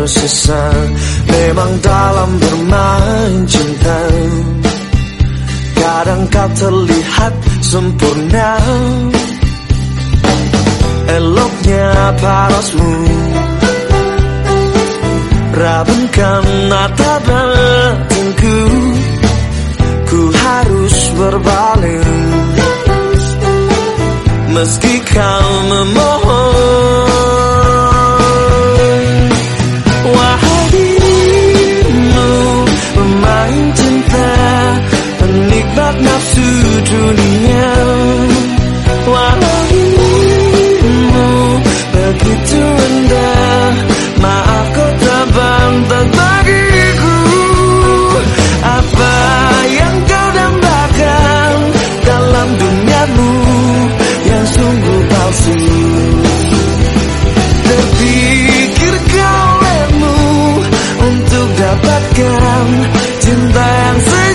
tersisa Memang dalam bermain cinta Kadang kau terlihat sempurna. Eloknya parasmu Rabunkan mata batinku Ku harus berbalik Meski kau memohon. jebak nafsu dunia. Walau dirimu begitu rendah. Maaf kau terbang bagiku. Apa yang kau dambakan dalam duniamu Yang sungguh palsu? Terpikir kau lemu untuk dapatkan cinta yang sejati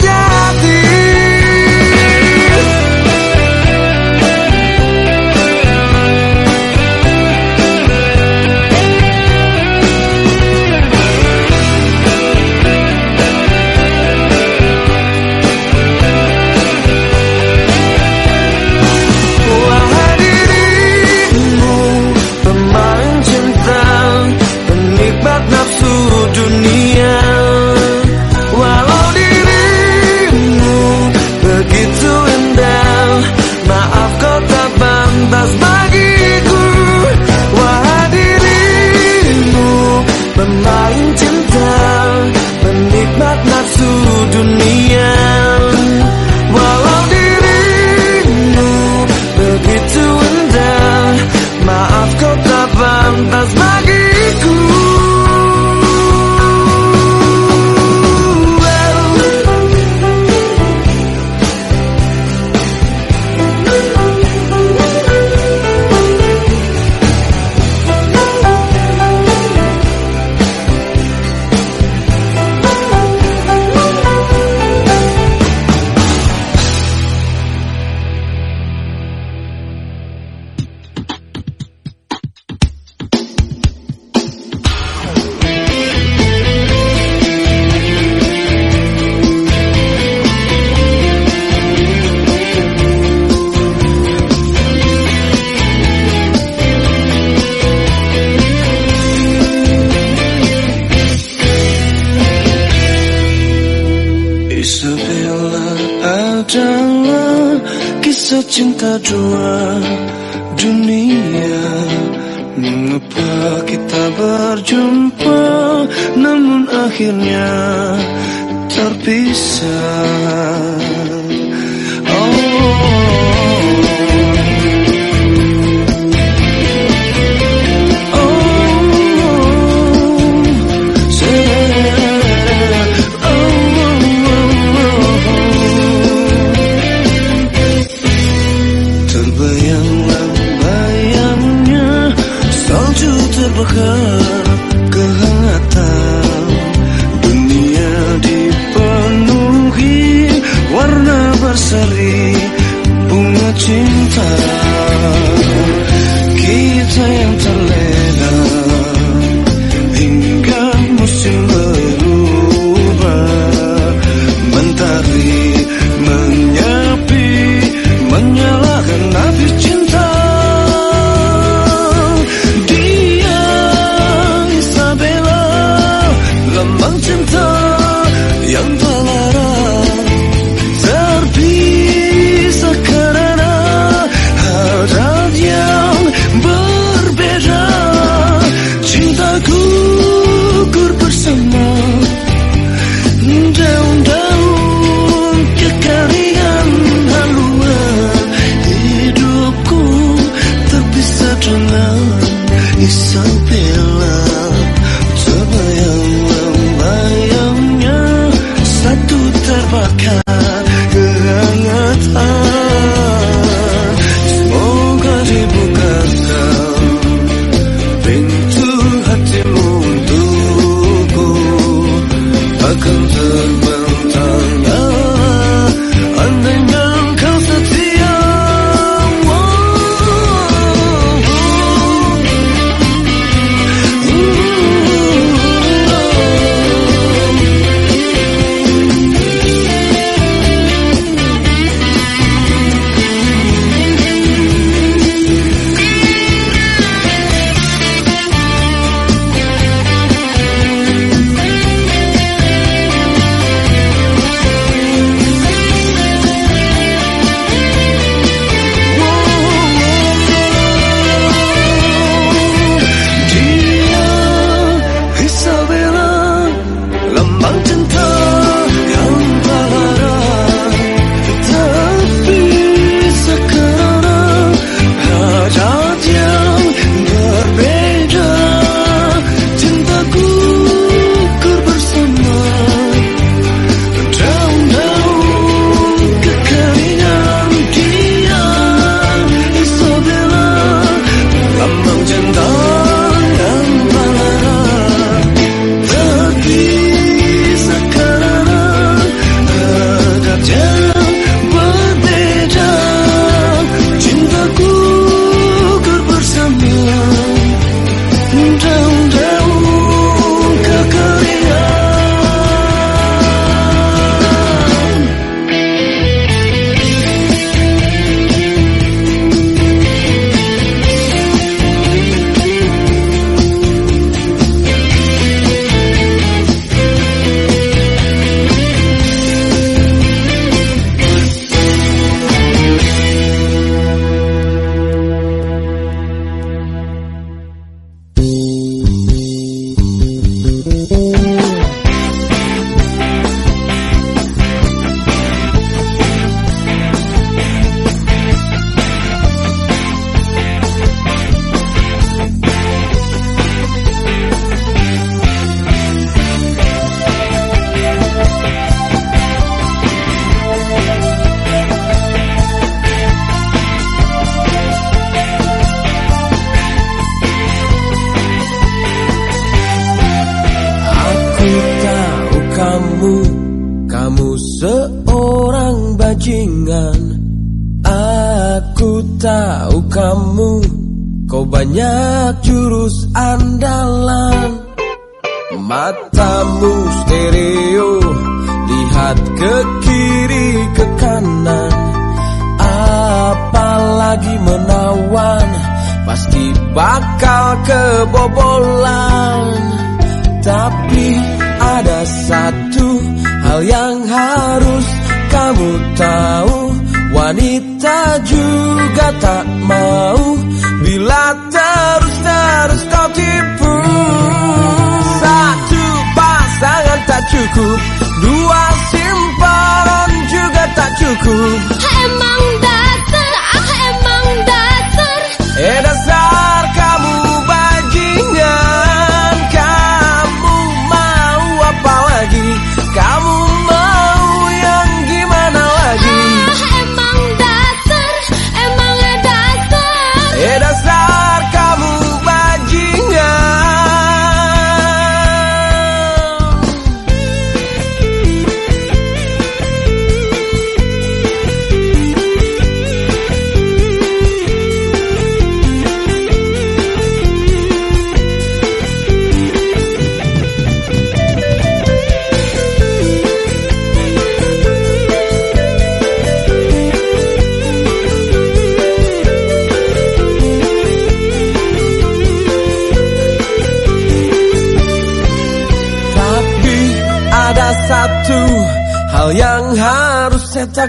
cool.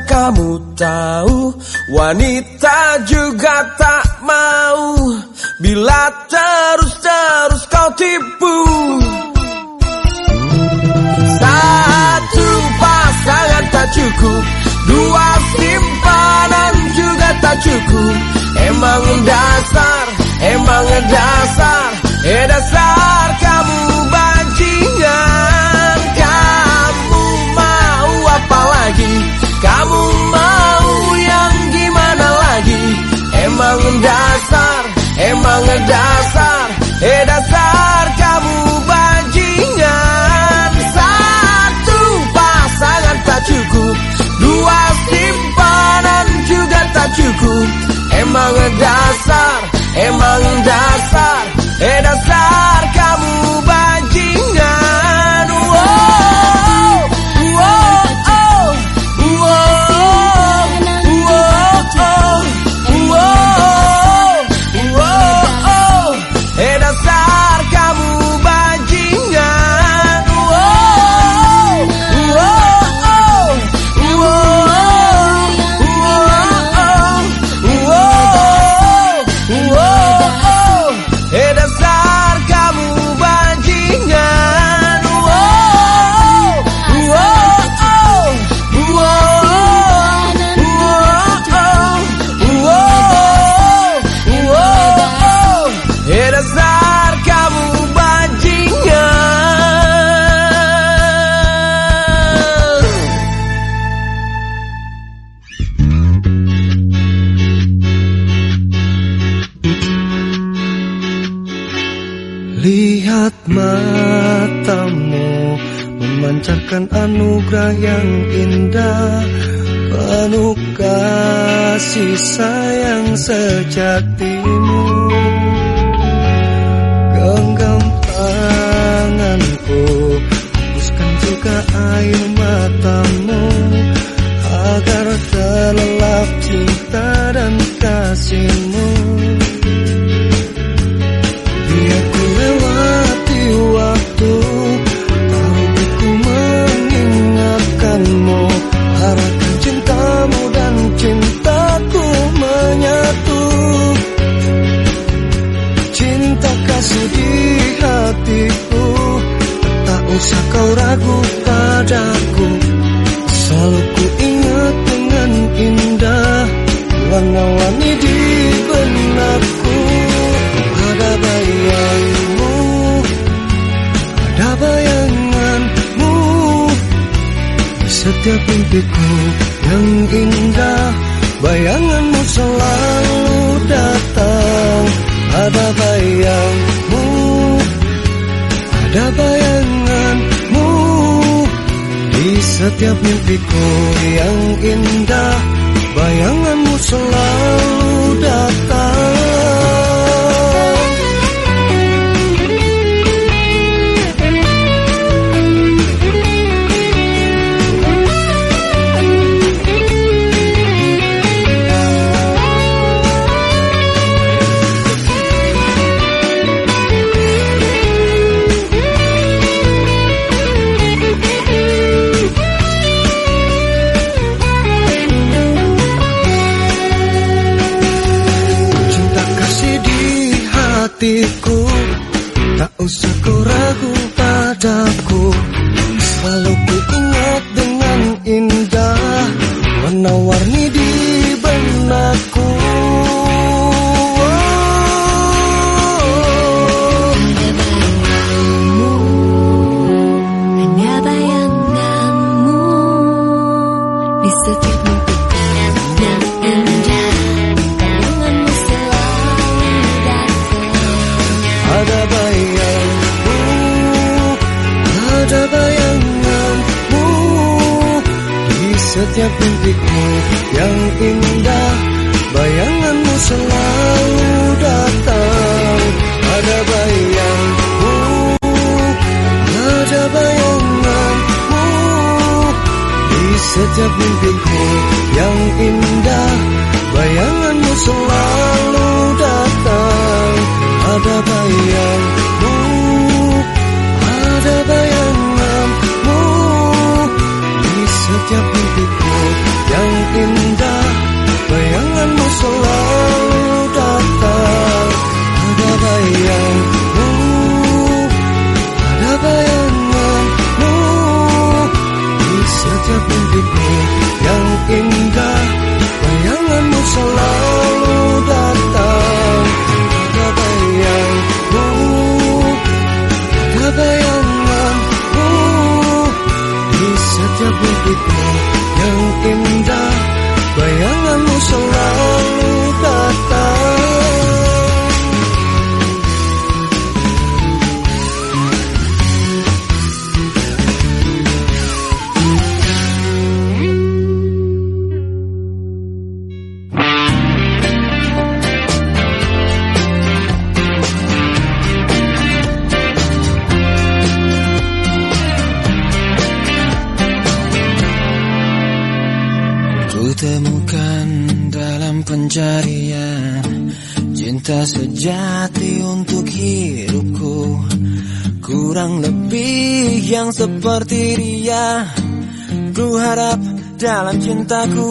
Kamu tahu Wanita juga tak mau. Bila terus-terus kau tipu. Satu pasangan tak cukup Dua simpanan juga tak cukup. Emang dasar, emang dasar. aku Emang dasar, emang dasar, eh dasar. sayang Setiap mimpiku yang indah Bayanganmu selalu datang. Ada bayangmu Ada bayang seperti dia Ku harap dalam cintaku.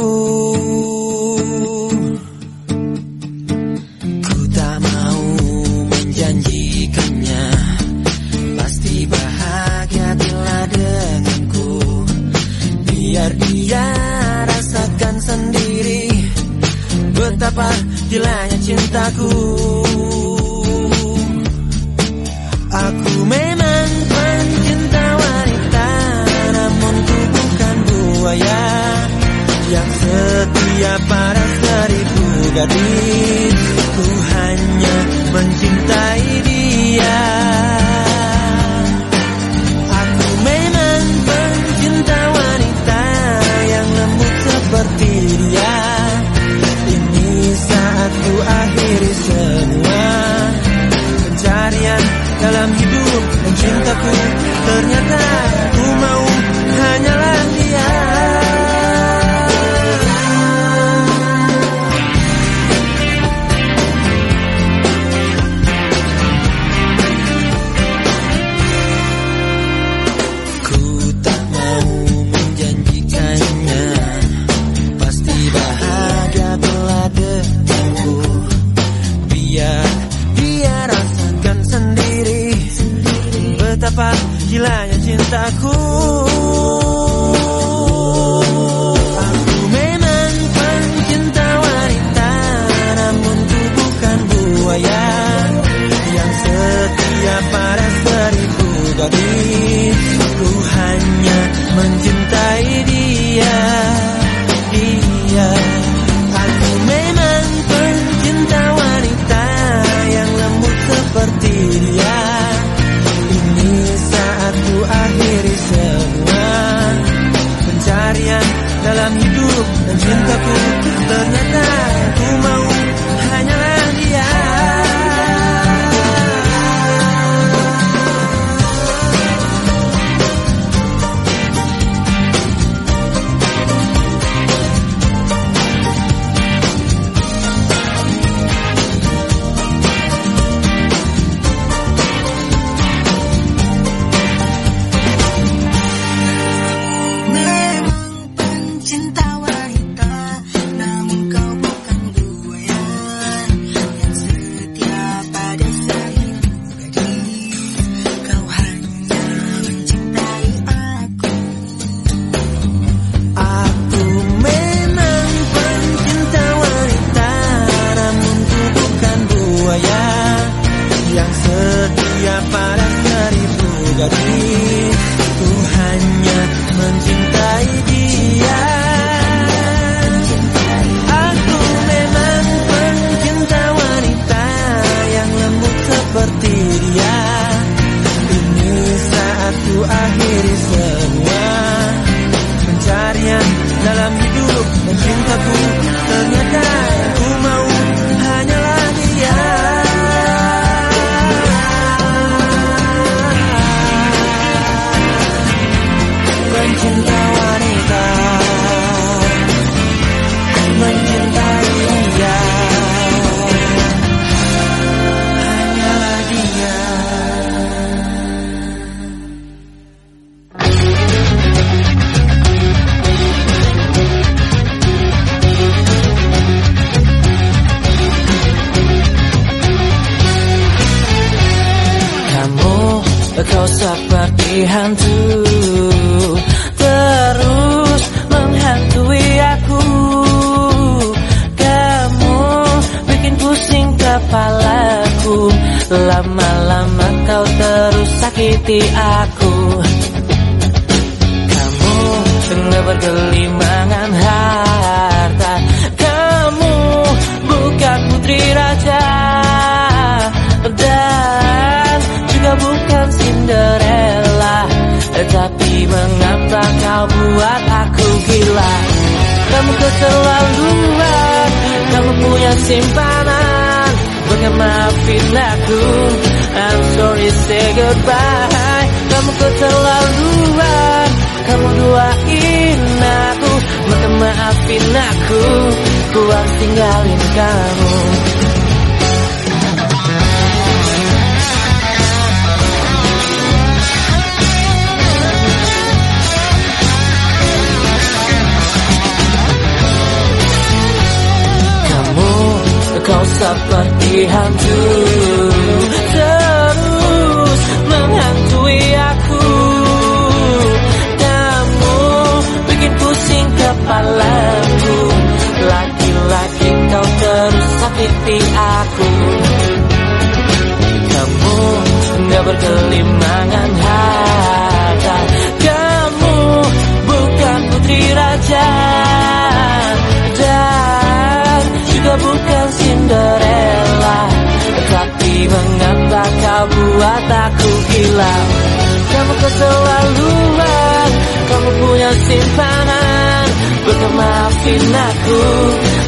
kau selalu lah. Kamu punya simpanan. Bukan maafin aku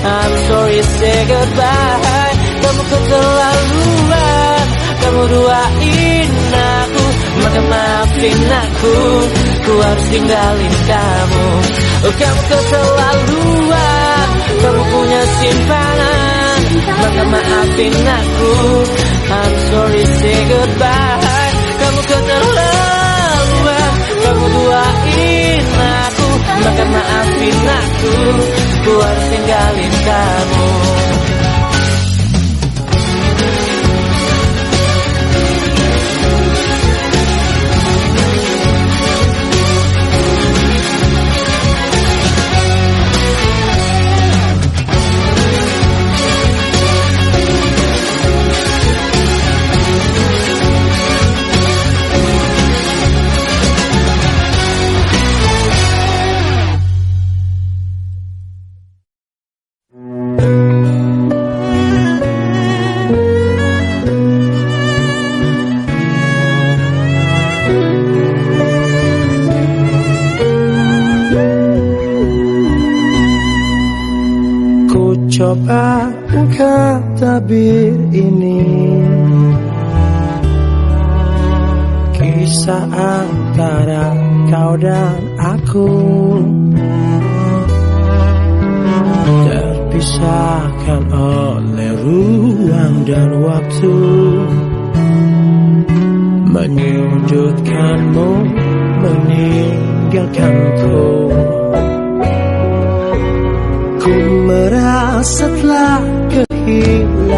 I'm sorry say goodbye. Kamu kau terlalu lah. Kamu doain aku. Maka maafin aku Ku harus tinggalin kamu. Oh kamu keterlaluan Kamu punya simpanan. Maka maafin aku I'm sorry say goodbye. Maka maafin aku Ku harus tinggalin kamu.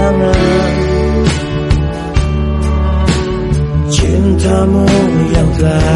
kenangan Cintamu yang telah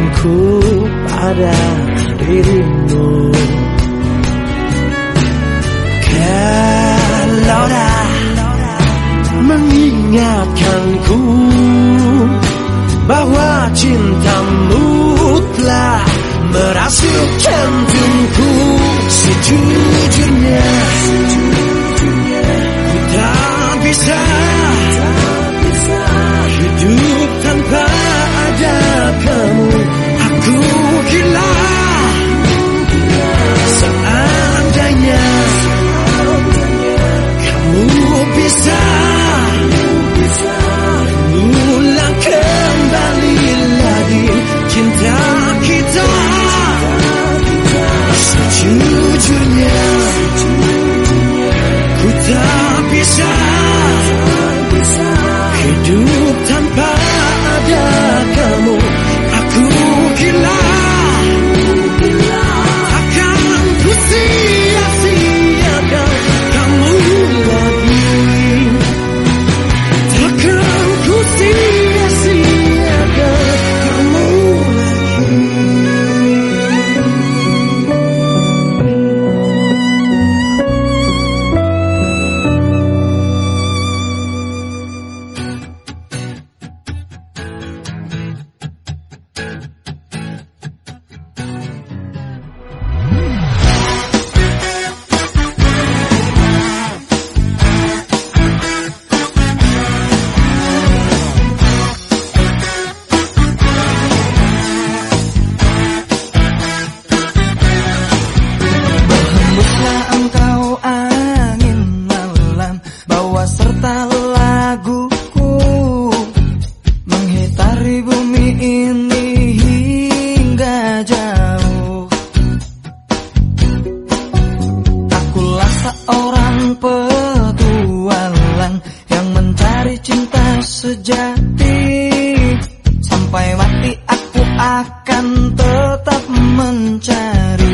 sayangku pada dirimu. Kalau dah mengingatkanku Bahwa cintamu telah merasuk jantungku Sejujurnya, Sejujurnya baru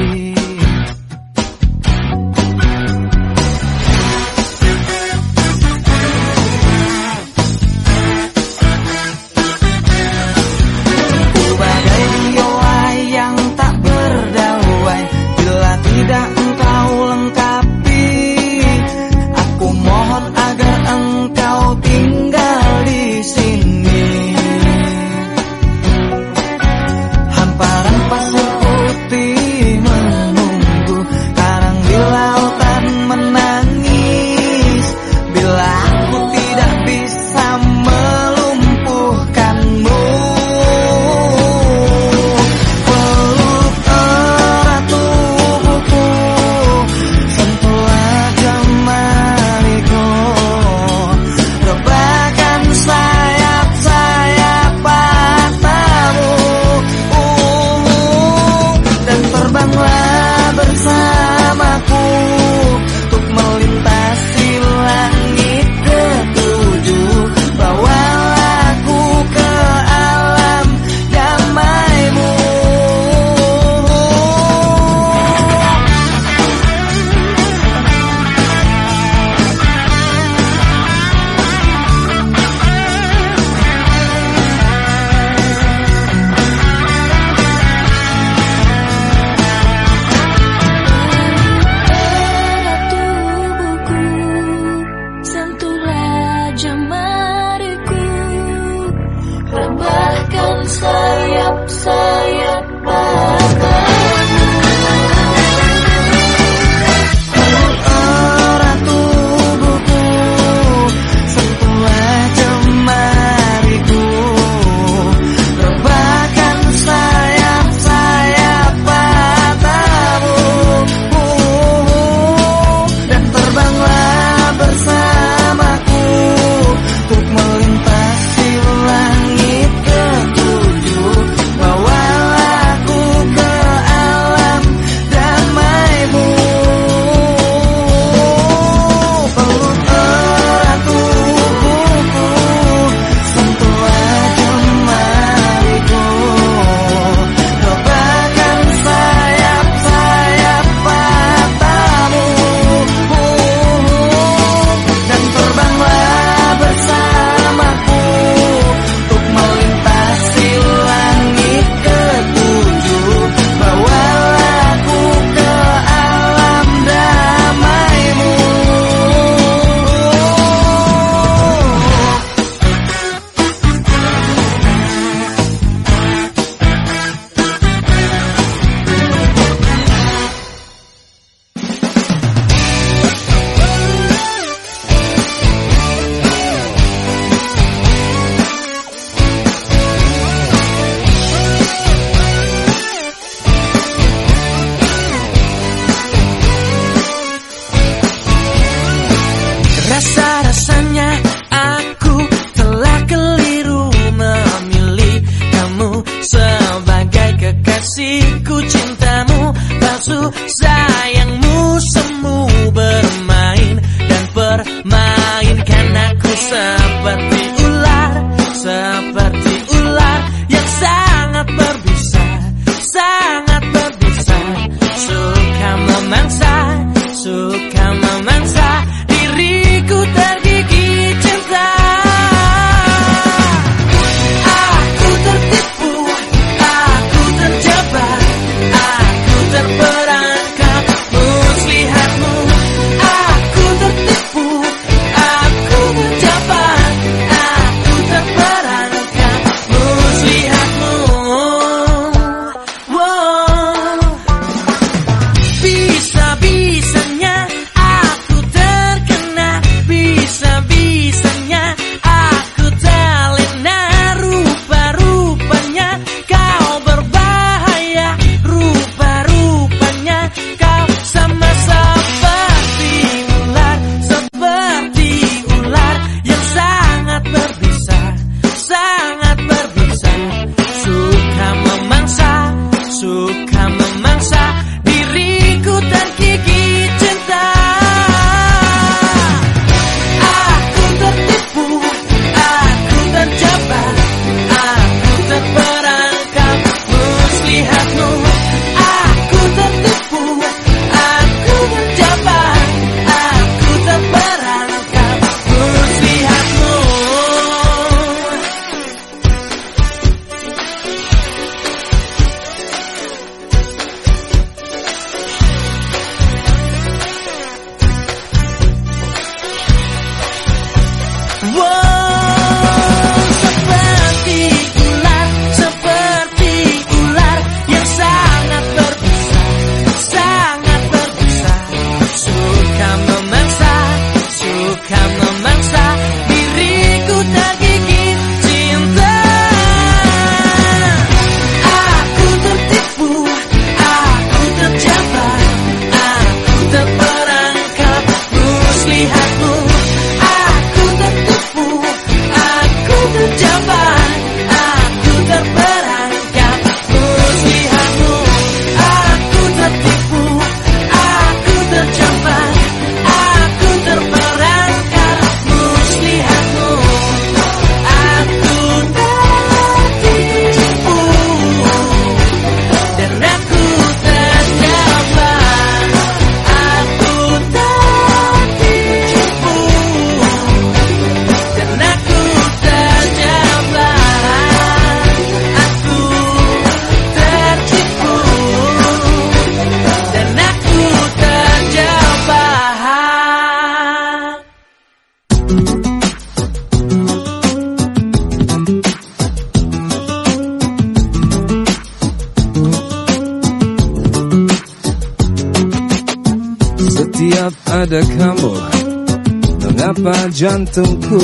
jantungku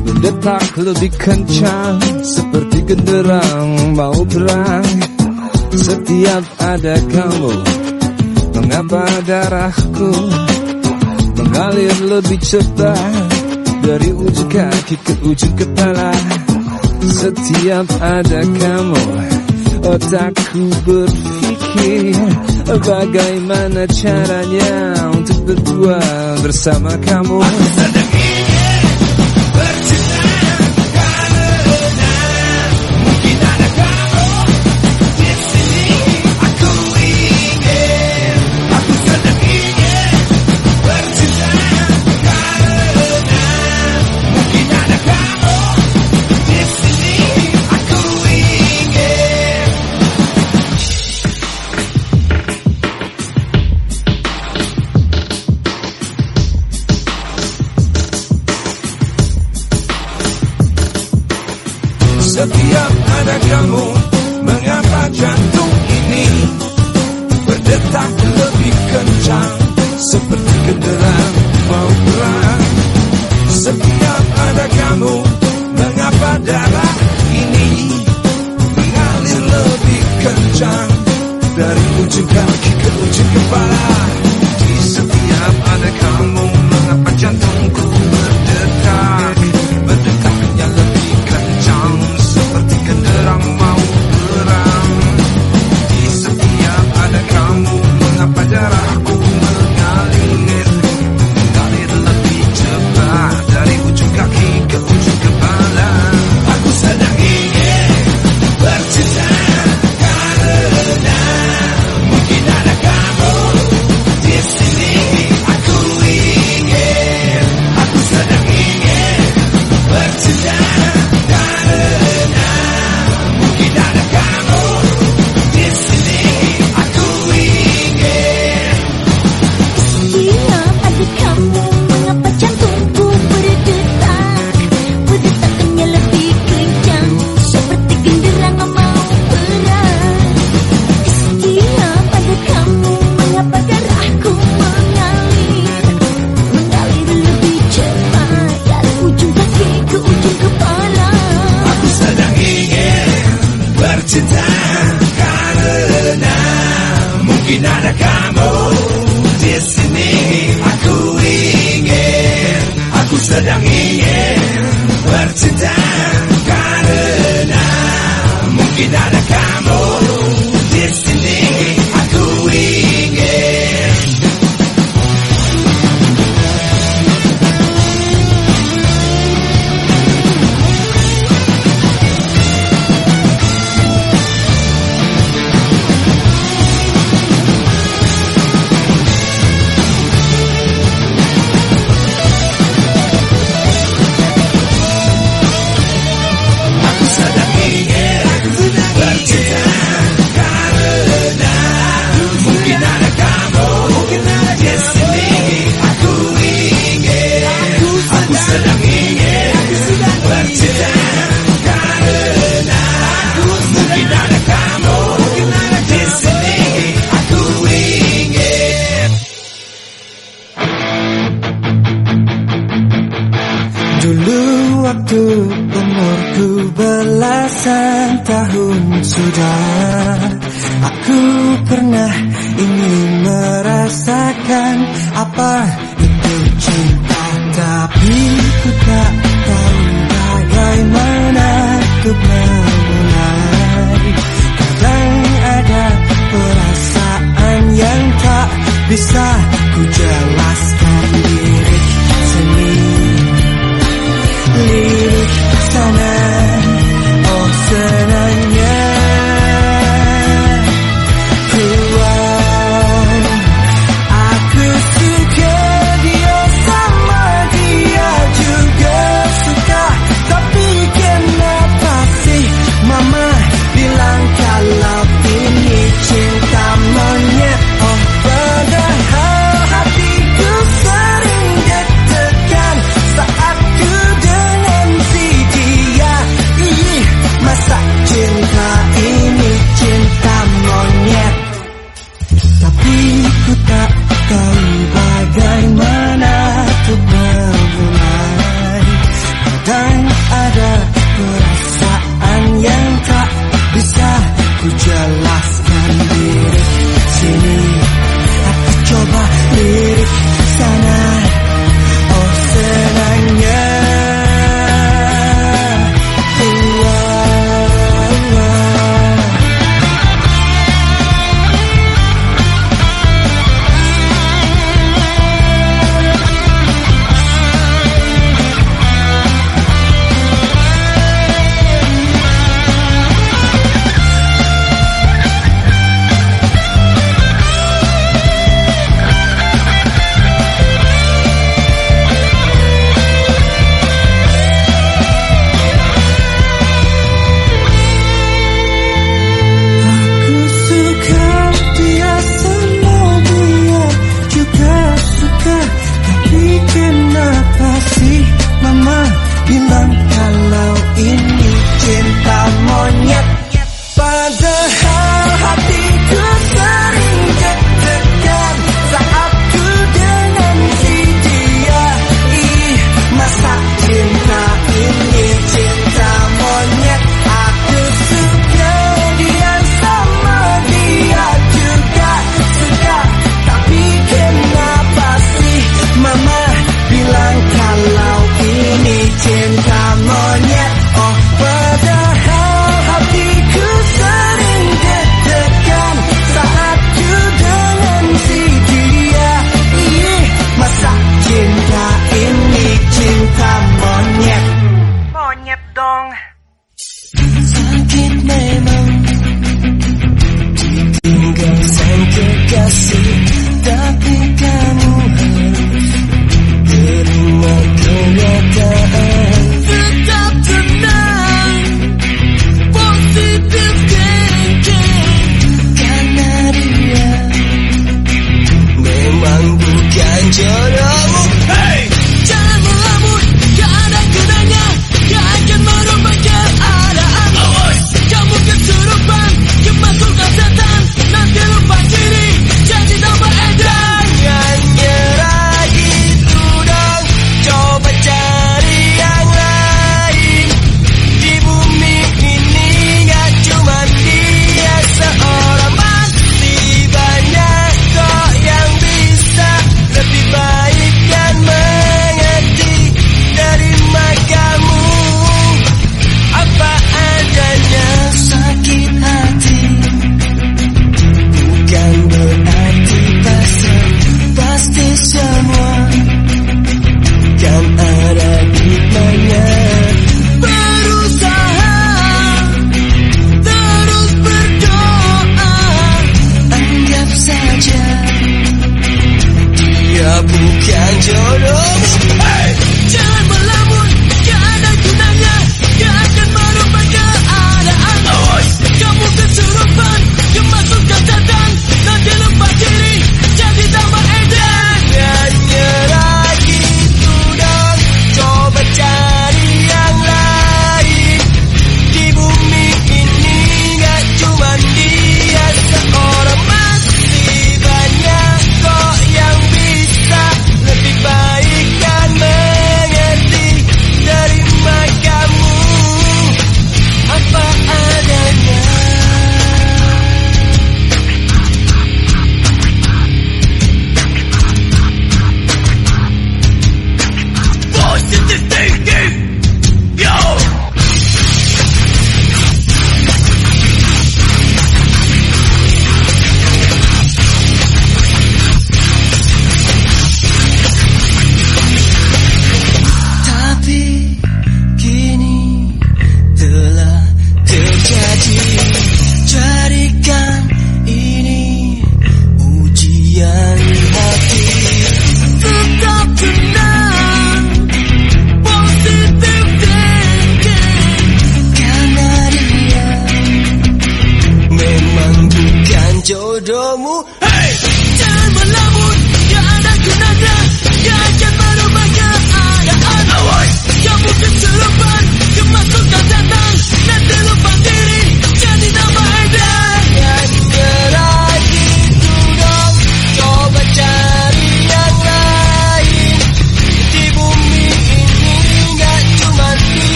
Mendetak lebih kencang Seperti genderang mau berang. Setiap ada kamu Mengapa darahku Mengalir lebih cepat? Dari ujung kaki ke ujung kepala Setiap ada kamu Otakku berpikir Bagaimana caranya Untuk berdua bersama kamu.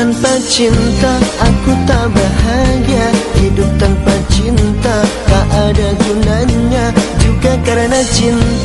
tanpa cinta aku tak bahagia. Hidup tanpa cinta tak ada gunanya. Juga karena cinta.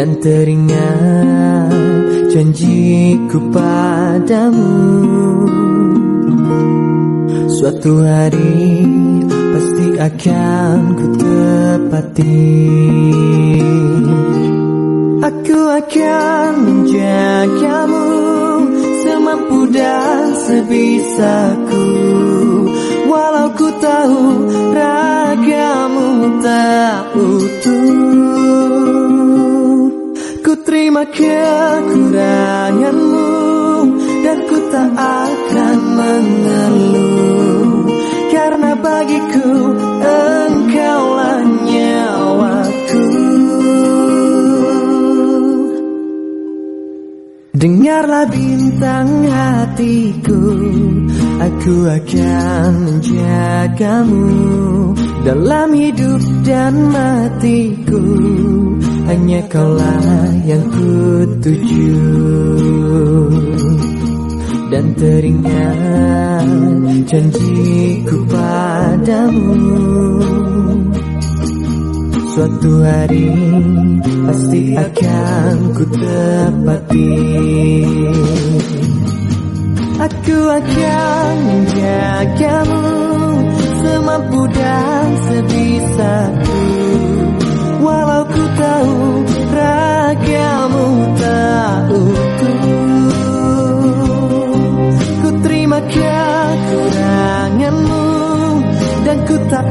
dan teringat janjiku padamu. Suatu hari pasti akan ku tepati. Aku akan menjagamu semampu dan sebisaku. Walau ku tahu ragamu tak utuh kekuranganmu Dan ku tak akan mengeluh. Karena bagiku engkaulah nyawaku. Dengarlah bintang hatiku Aku akan menjagamu Dalam hidup dan matiku Hanya kaulah yang ku tuju Dan teringat janjiku padamu. Suatu hari pasti akan ku tepati Aku akan menjagamu Semampu dan sebisaku tahu ragamu tak utuh Ku terima kekuranganmu Dan ku tak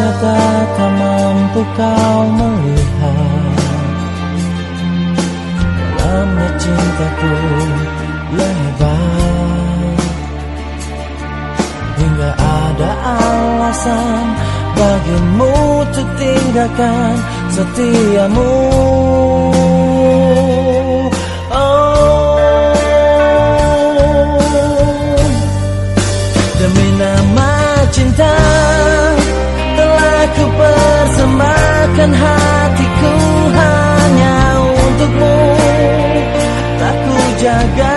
Ternyata tak mampu kau melihat. Dalamnya cintaku yang Hingga ada alasan bagimu untuk tinggalkan setiamu hatiku hanya untukmu. Tak ku jaga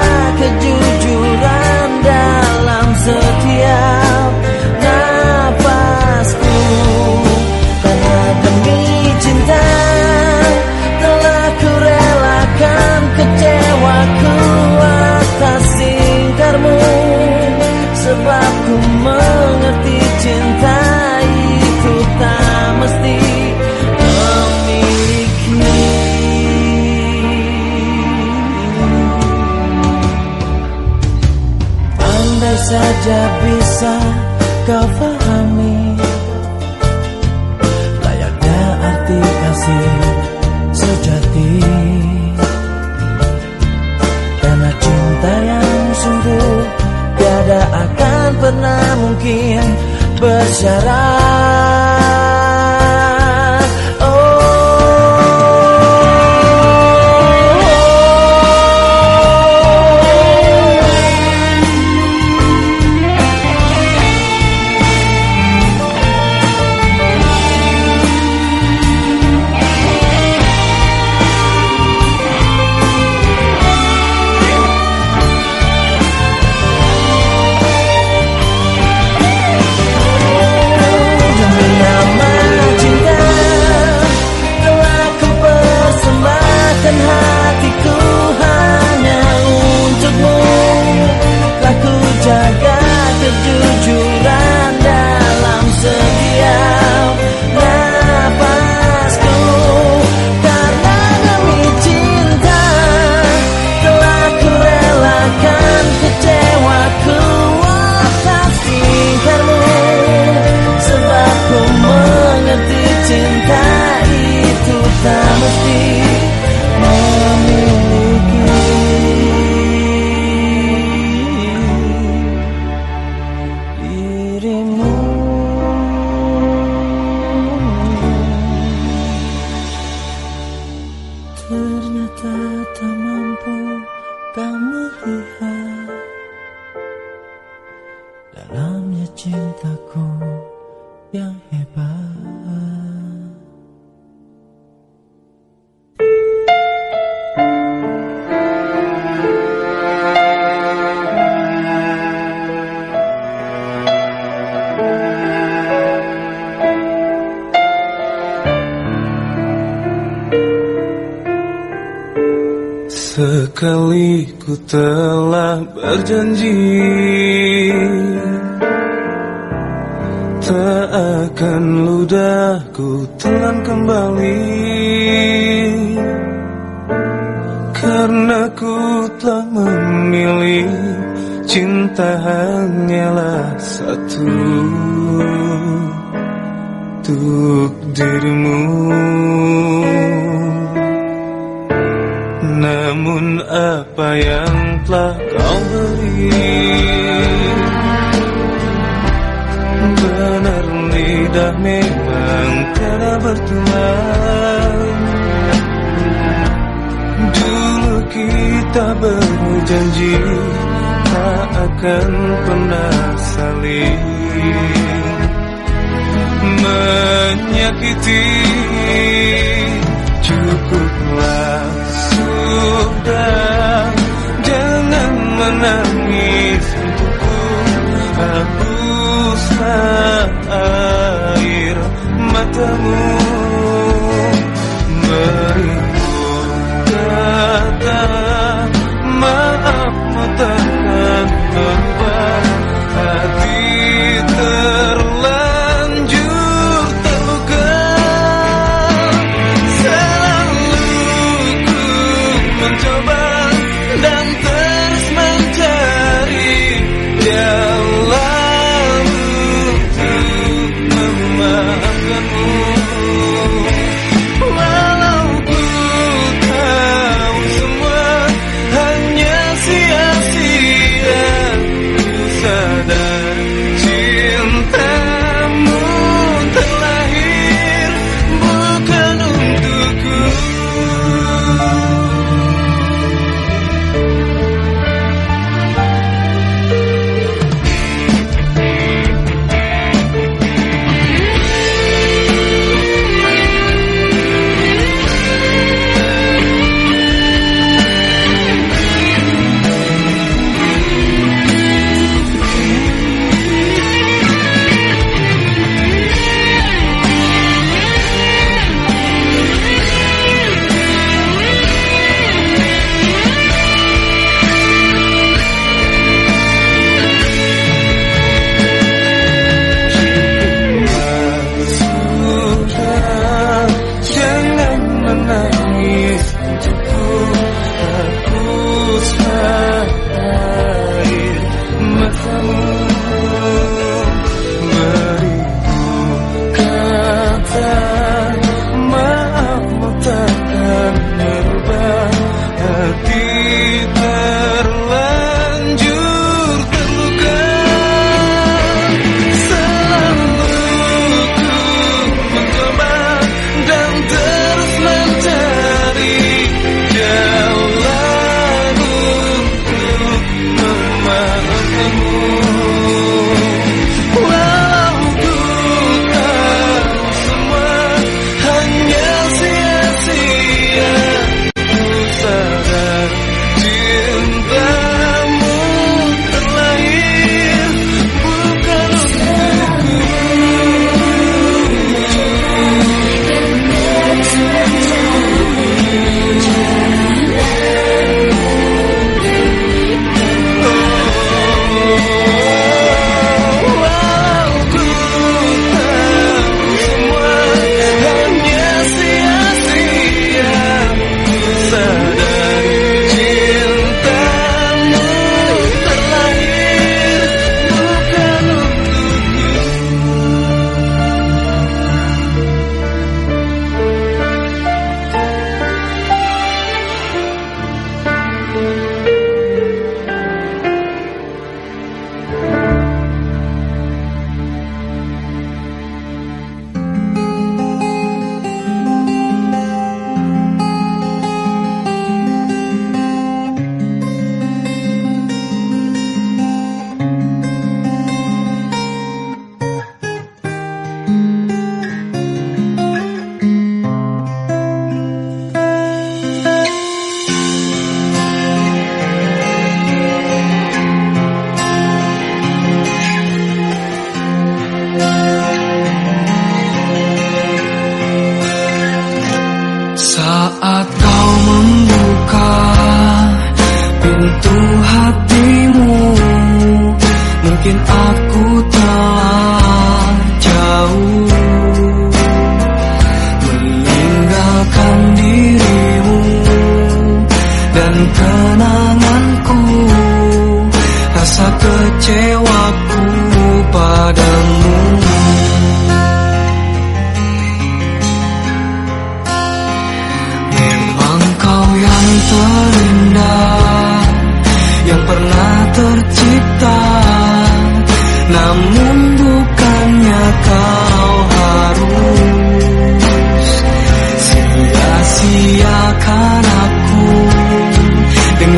saja bisa kau pahami Layaknya arti kasih sejati. Karena cinta yang sungguh Tiada akan pernah mungkin bersyarat. telah berjanji. sakın.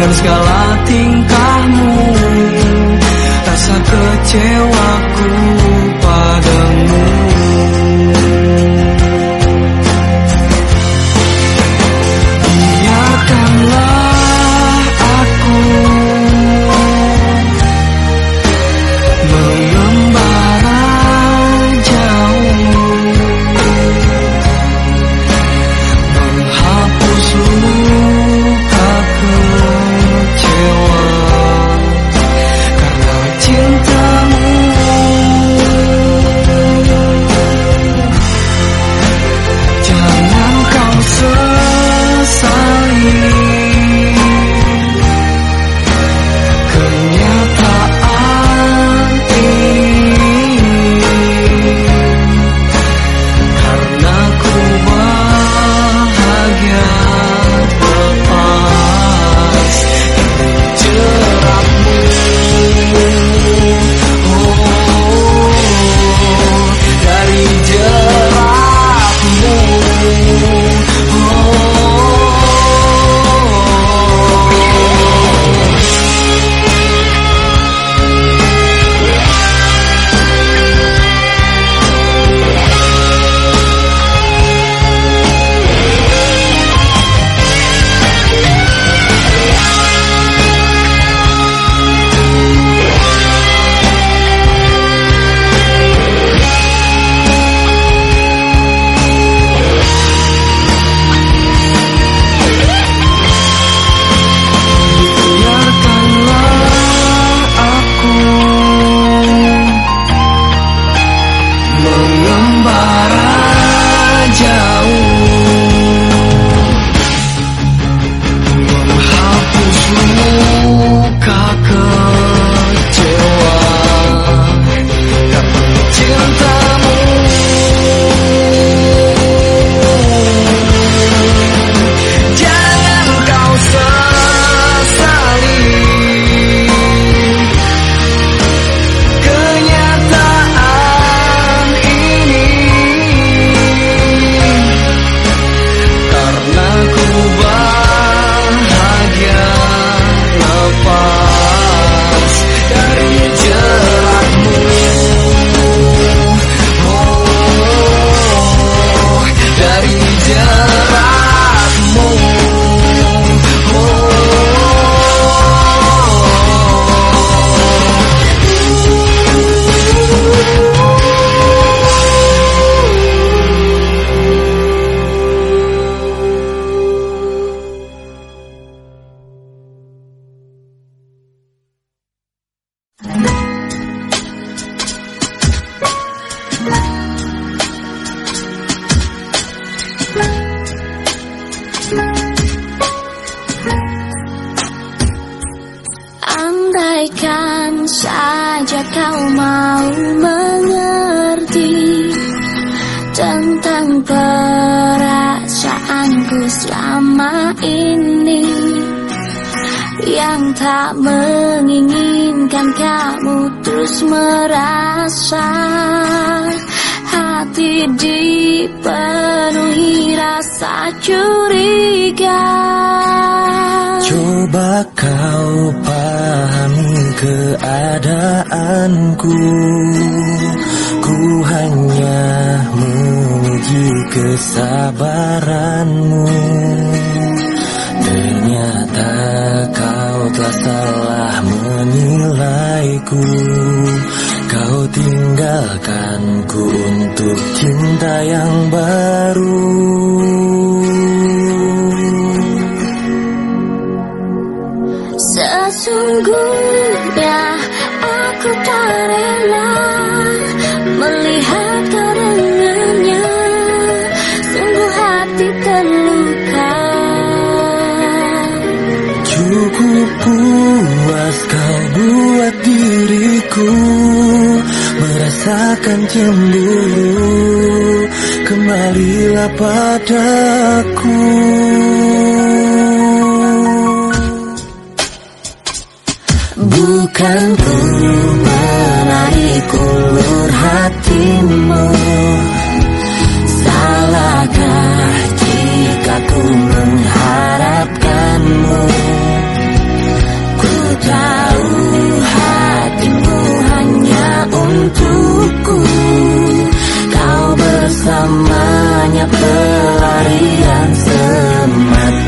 dengan segala tingkahmu. Rasa kecewaku padamu. merasakan cemburu Kembalilah padaku. Bukan ku menarik ulur hatimu. Salahkah jika ku bersamanya pelarian semata